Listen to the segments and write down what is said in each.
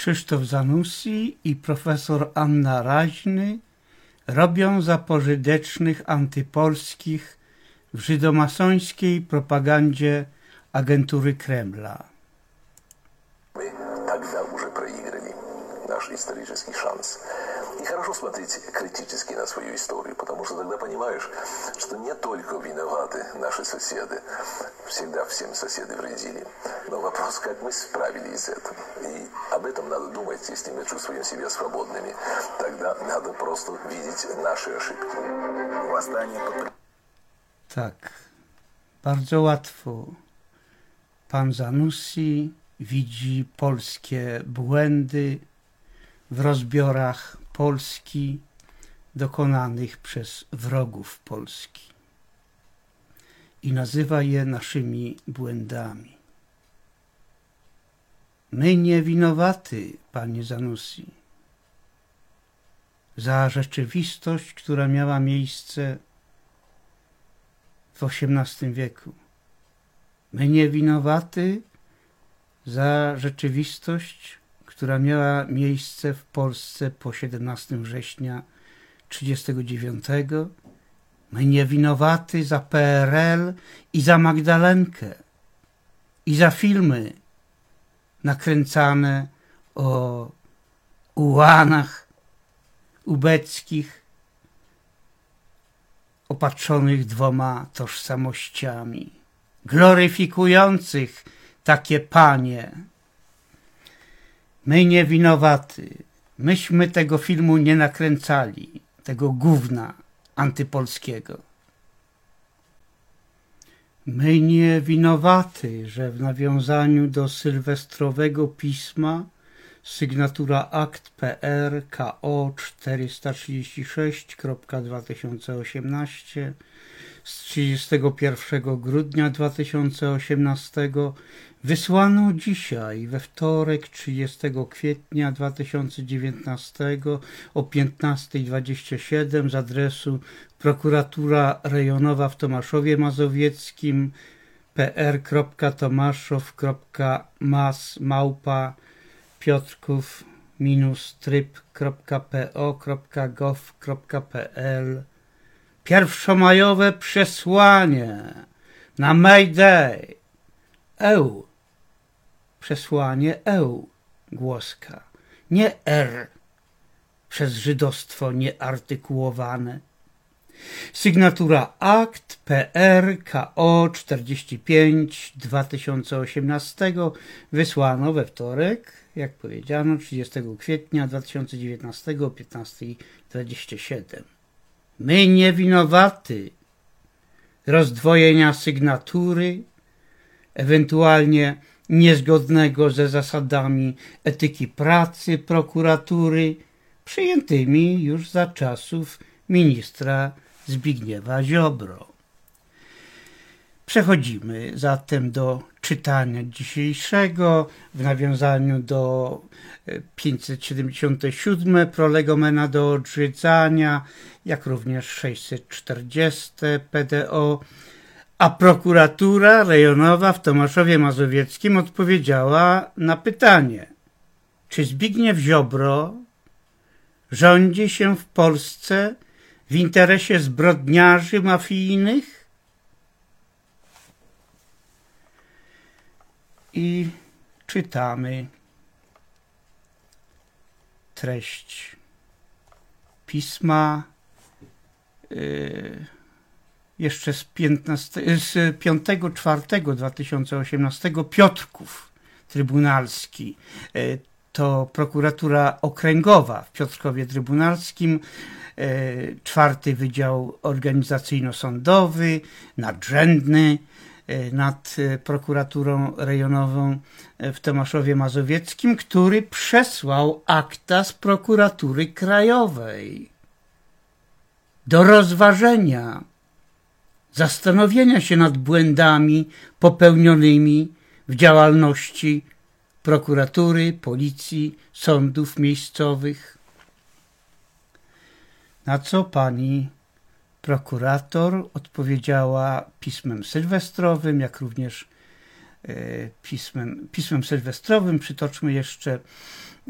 Krzysztof Zanussi i profesor Anna Raźny robią za pożytecznych antypolskich w żydomasońskiej propagandzie agentury Kremla. Мы тогда уже проиграли наш исторический шанс. Хорошо смотреть критически на свою историю, потому что тогда понимаешь, что не только виноваты наши соседи, всегда всем соседи вредили, но вопрос, как мы справились с этим. И об этом надо думать, если мы чувствуем себя свободными. Тогда надо просто видеть наши ошибки. Восстание под Tak, bardzo łatwo. Pan Zanussi widzi polskie błędy w rozbiorach Polski dokonanych przez wrogów Polski i nazywa je naszymi błędami. My nie winowaty, panie Zanussi, za rzeczywistość, która miała miejsce w XVIII wieku. My nie winowaty za rzeczywistość, która miała miejsce w Polsce po 17 września 1939. My nie winowaty za PRL i za Magdalenkę i za filmy nakręcane o ułanach ubeckich opatrzonych dwoma tożsamościami, gloryfikujących takie panie. My nie winowaty, myśmy tego filmu nie nakręcali, tego gówna antypolskiego. My nie winowaty, że w nawiązaniu do sylwestrowego pisma sygnatura akt PR KO 436.2018 z 31 grudnia 2018 wysłano dzisiaj we wtorek 30 kwietnia 2019 o 15.27 z adresu prokuratura rejonowa w Tomaszowie Mazowieckim pr.tomaszow.mas piotrków tryb.po.gov.pl Pierwszomajowe przesłanie na May Day. EU. Przesłanie EU. Głoska. Nie R. Przez żydostwo nieartykułowane. Sygnatura akt PR KO 45 2018 wysłano we wtorek, jak powiedziano, 30 kwietnia 2019 o 15.27. My nie winowaty rozdwojenia sygnatury, ewentualnie niezgodnego ze zasadami etyki pracy prokuratury, przyjętymi już za czasów ministra Zbigniewa Ziobro. Przechodzimy zatem do czytania dzisiejszego w nawiązaniu do 577 prolegomena do odrzucania, jak również 640 PDO, a prokuratura rejonowa w Tomaszowie Mazowieckim odpowiedziała na pytanie, czy Zbigniew Ziobro rządzi się w Polsce w interesie zbrodniarzy mafijnych? I czytamy treść pisma yy, jeszcze z, 15, z 5 4 2018 Piotrków Trybunalski. Yy, to prokuratura okręgowa w Piotrkowie Trybunalskim, yy, czwarty Wydział Organizacyjno-Sądowy, nadrzędny nad prokuraturą rejonową w Tomaszowie Mazowieckim, który przesłał akta z prokuratury krajowej. Do rozważenia, zastanowienia się nad błędami popełnionymi w działalności prokuratury, policji, sądów miejscowych. Na co pani prokurator odpowiedziała pismem sylwestrowym, jak również pismem, pismem sylwestrowym. Przytoczmy jeszcze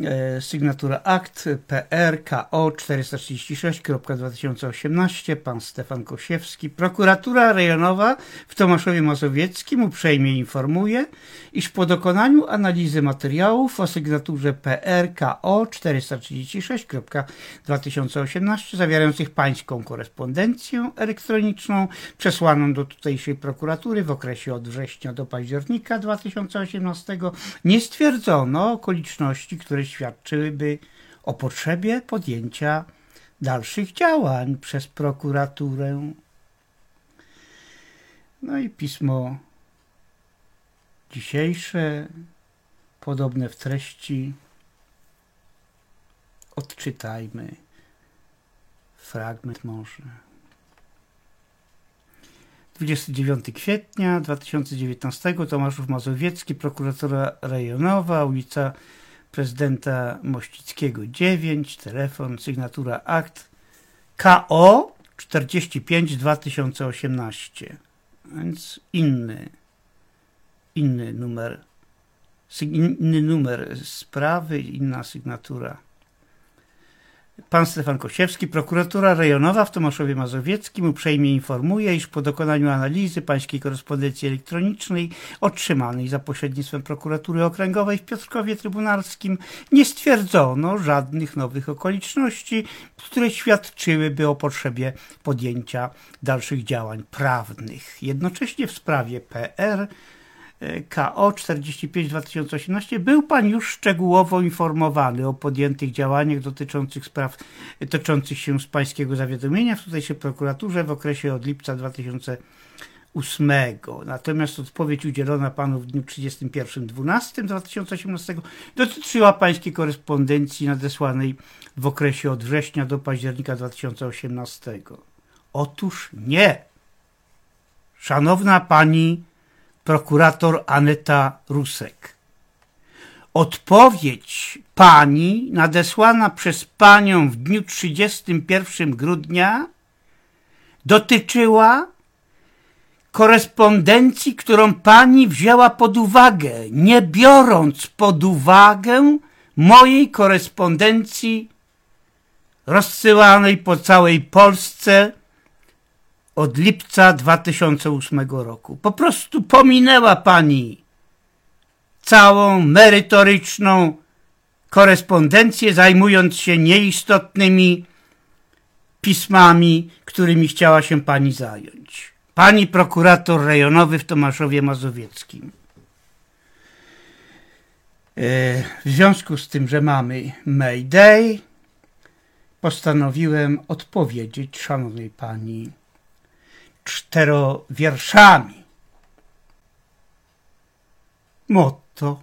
E, sygnatura akt PRKO 436.2018 pan Stefan Kosiewski. Prokuratura rejonowa w Tomaszowie Mazowieckim uprzejmie informuje, iż po dokonaniu analizy materiałów o sygnaturze PRKO 436.2018 zawierających pańską korespondencję elektroniczną przesłaną do tutejszej prokuratury w okresie od września do października 2018 nie stwierdzono okoliczności, które świadczyłyby o potrzebie podjęcia dalszych działań przez prokuraturę. No i pismo dzisiejsze, podobne w treści, odczytajmy fragment może. 29 kwietnia 2019 Tomaszów Mazowiecki, prokuratura rejonowa, ulica prezydenta Mościckiego 9, telefon, sygnatura akt KO 45 2018. Więc inny, inny numer, inny numer sprawy, inna sygnatura. Pan Stefan Kosiewski, prokuratura rejonowa w Tomaszowie Mazowieckim uprzejmie informuje, iż po dokonaniu analizy pańskiej korespondencji elektronicznej otrzymanej za pośrednictwem prokuratury okręgowej w Piotrkowie Trybunalskim nie stwierdzono żadnych nowych okoliczności, które świadczyłyby o potrzebie podjęcia dalszych działań prawnych. Jednocześnie w sprawie PR KO 45-2018 był Pan już szczegółowo informowany o podjętych działaniach dotyczących spraw toczących się z Pańskiego zawiadomienia w tutejszej prokuraturze w okresie od lipca 2008. Natomiast odpowiedź udzielona Panu w dniu 31.12.2018 dotyczyła Pańskiej korespondencji nadesłanej w okresie od września do października 2018. Otóż nie. Szanowna Pani prokurator Aneta Rusek. Odpowiedź pani nadesłana przez panią w dniu 31 grudnia dotyczyła korespondencji, którą pani wzięła pod uwagę, nie biorąc pod uwagę mojej korespondencji rozsyłanej po całej Polsce od lipca 2008 roku. Po prostu pominęła pani całą merytoryczną korespondencję, zajmując się nieistotnymi pismami, którymi chciała się pani zająć. Pani prokurator rejonowy w Tomaszowie Mazowieckim. E, w związku z tym, że mamy Mayday, postanowiłem odpowiedzieć szanownej pani czterowierszami. Motto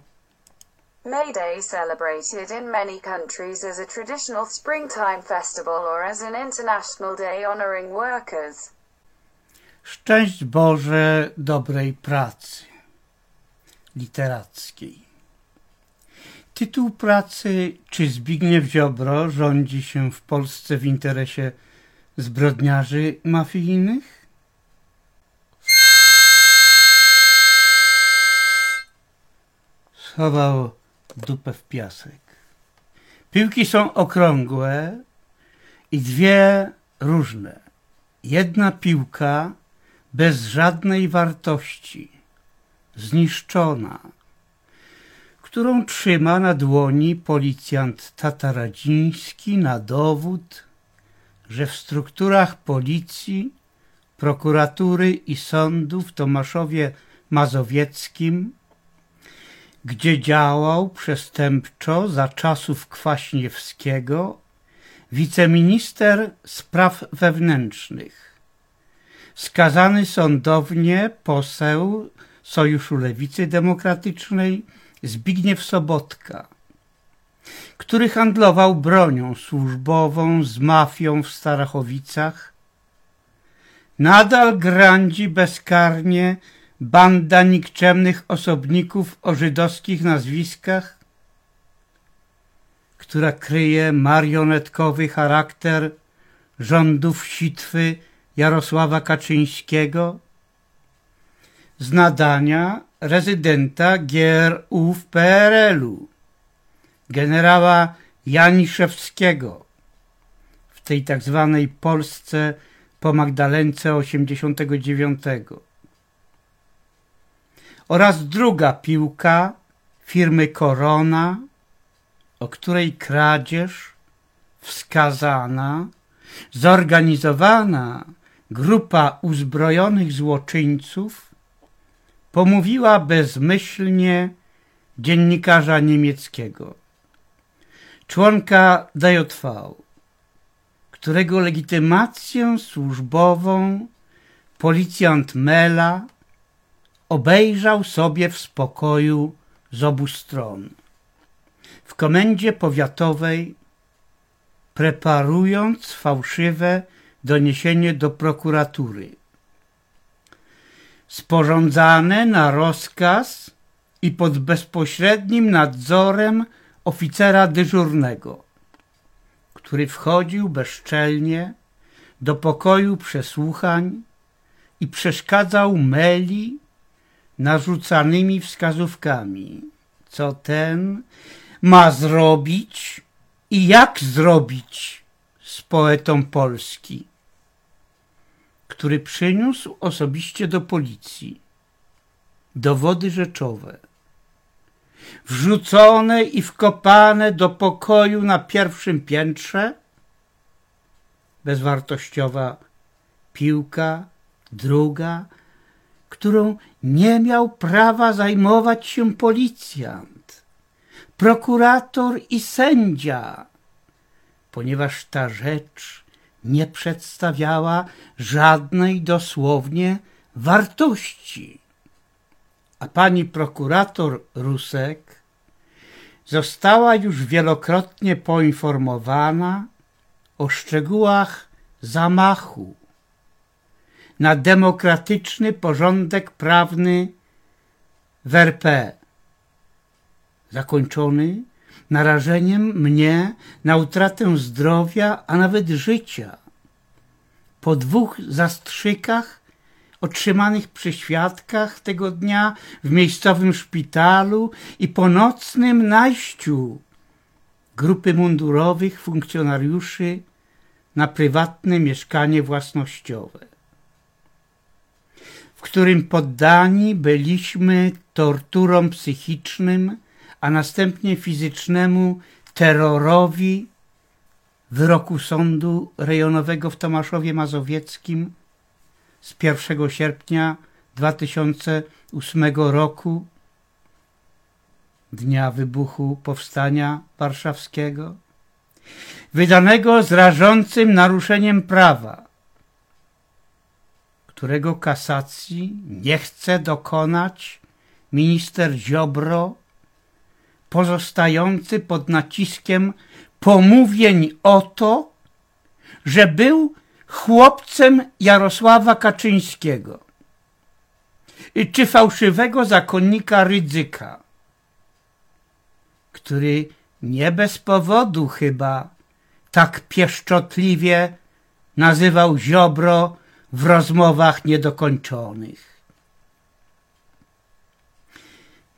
May Day celebrated in many countries as a traditional springtime festival or as an international day honoring workers. Szczęść Boże dobrej pracy literackiej. Tytuł pracy Czy Zbigniew Ziobro rządzi się w Polsce w interesie zbrodniarzy mafijnych? Schował dupę w piasek. Piłki są okrągłe i dwie różne. Jedna piłka bez żadnej wartości, zniszczona, którą trzyma na dłoni policjant tataradziński na dowód, że w strukturach policji, prokuratury i sądu w Tomaszowie Mazowieckim gdzie działał przestępczo za czasów Kwaśniewskiego wiceminister spraw wewnętrznych, skazany sądownie poseł Sojuszu Lewicy Demokratycznej Zbigniew Sobotka, który handlował bronią służbową z mafią w Starachowicach, nadal grandzi bezkarnie banda nikczemnych osobników o żydowskich nazwiskach, która kryje marionetkowy charakter rządów sitwy Jarosława Kaczyńskiego, z nadania rezydenta GRU w PRL-u, generała Janiszewskiego w tej tak zwanej Polsce po Magdalence 89 oraz druga piłka firmy Korona, o której kradzież wskazana, zorganizowana grupa uzbrojonych złoczyńców pomówiła bezmyślnie dziennikarza niemieckiego, członka DJV, którego legitymację służbową policjant Mela obejrzał sobie w spokoju z obu stron. W komendzie powiatowej preparując fałszywe doniesienie do prokuratury. Sporządzane na rozkaz i pod bezpośrednim nadzorem oficera dyżurnego, który wchodził bezczelnie do pokoju przesłuchań i przeszkadzał Meli narzucanymi wskazówkami, co ten ma zrobić i jak zrobić z poetą Polski, który przyniósł osobiście do policji dowody rzeczowe, wrzucone i wkopane do pokoju na pierwszym piętrze, bezwartościowa piłka, druga, którą nie miał prawa zajmować się policjant, prokurator i sędzia, ponieważ ta rzecz nie przedstawiała żadnej dosłownie wartości. A pani prokurator Rusek została już wielokrotnie poinformowana o szczegółach zamachu na demokratyczny porządek prawny w RP, zakończony narażeniem mnie na utratę zdrowia, a nawet życia. Po dwóch zastrzykach otrzymanych przy świadkach tego dnia w miejscowym szpitalu i po nocnym najściu grupy mundurowych funkcjonariuszy na prywatne mieszkanie własnościowe, w którym poddani byliśmy torturom psychicznym, a następnie fizycznemu terrorowi wyroku sądu rejonowego w Tomaszowie Mazowieckim z 1 sierpnia 2008 roku, dnia wybuchu Powstania Warszawskiego, wydanego z rażącym naruszeniem prawa, którego kasacji nie chce dokonać minister Ziobro pozostający pod naciskiem pomówień o to, że był chłopcem Jarosława Kaczyńskiego czy fałszywego zakonnika Rydzyka, który nie bez powodu chyba tak pieszczotliwie nazywał Ziobro w rozmowach niedokończonych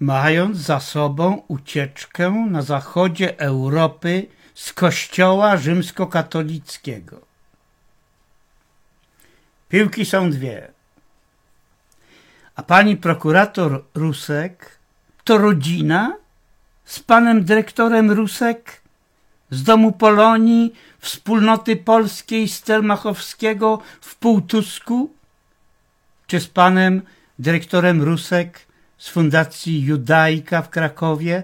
mając za sobą ucieczkę na zachodzie Europy z kościoła rzymskokatolickiego. Piłki są dwie. A pani prokurator Rusek to rodzina z panem dyrektorem Rusek z Domu Polonii Wspólnoty Polskiej Stelmachowskiego w Półtusku? Czy z panem dyrektorem Rusek z Fundacji Judaika w Krakowie,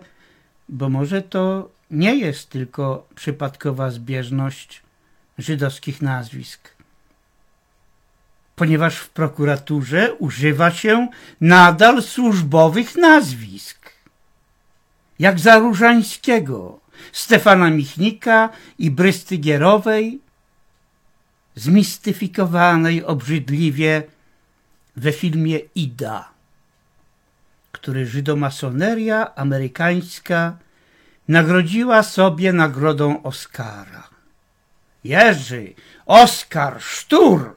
bo może to nie jest tylko przypadkowa zbieżność żydowskich nazwisk. Ponieważ w prokuraturze używa się nadal służbowych nazwisk. Jak za Różańskiego, Stefana Michnika i Brysty Gierowej, zmistyfikowanej obrzydliwie we filmie Ida który żydomasoneria amerykańska nagrodziła sobie nagrodą Oscara. Jerzy Oskar Sztur,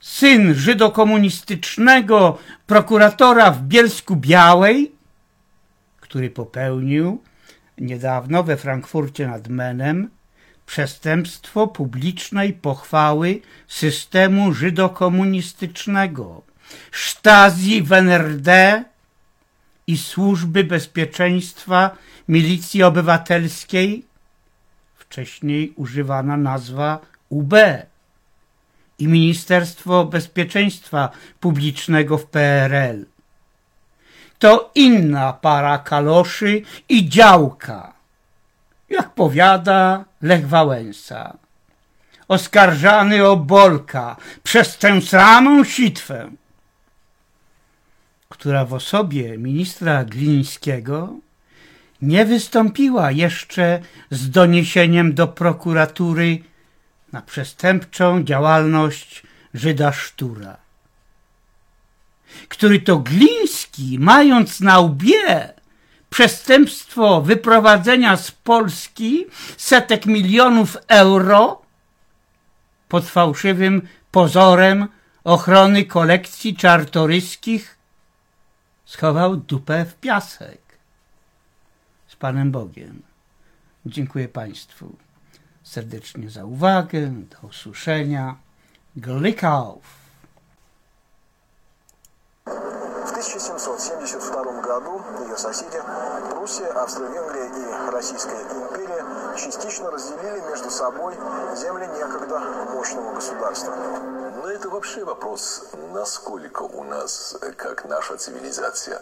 syn żydokomunistycznego prokuratora w Bielsku Białej, który popełnił niedawno we Frankfurcie nad Menem przestępstwo publicznej pochwały systemu żydokomunistycznego, Stasi w NRD i Służby Bezpieczeństwa Milicji Obywatelskiej, wcześniej używana nazwa UB i Ministerstwo Bezpieczeństwa Publicznego w PRL. To inna para kaloszy i działka, jak powiada Lech Wałęsa. Oskarżany o Bolka przez tę samą sitwę, która w osobie ministra Glińskiego nie wystąpiła jeszcze z doniesieniem do prokuratury na przestępczą działalność Żyda Sztura, który to Gliński, mając na łbie przestępstwo wyprowadzenia z Polski setek milionów euro pod fałszywym pozorem ochrony kolekcji czartoryskich, schował dupę w piasek. Z Panem Bogiem. Dziękuję Państwu serdecznie za uwagę. Do usłyszenia. Auf! В 1772 году ее соседи, Пруссия, Австро-Венгрия и Российская империя, частично разделили между собой земли некогда мощного государства. Но это вообще вопрос, насколько у нас, как наша цивилизация,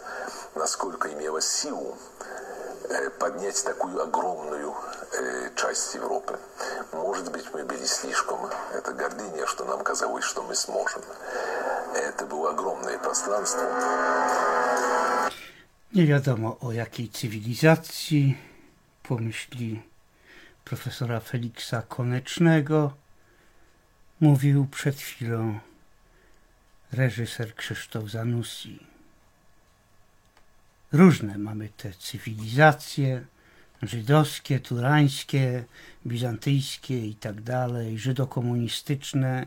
насколько имела силу поднять такую огромную часть Европы. Может быть, мы были слишком, это гордыня, что нам казалось, что мы сможем. Это było ogromne пространство. Nie wiadomo o jakiej cywilizacji pomyśli profesora Feliksa Konecznego mówił przed chwilą reżyser Krzysztof Zanussi. Różne mamy te cywilizacje, żydowskie, turańskie, bizantyjskie i tak dalej, żydokomunistyczne,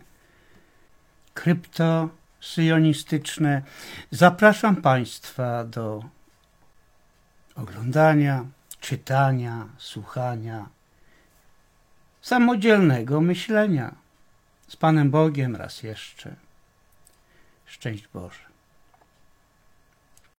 kryptosyjonistyczne. Zapraszam Państwa do oglądania, czytania, słuchania, samodzielnego myślenia. Z Panem Bogiem raz jeszcze. Szczęść Boże.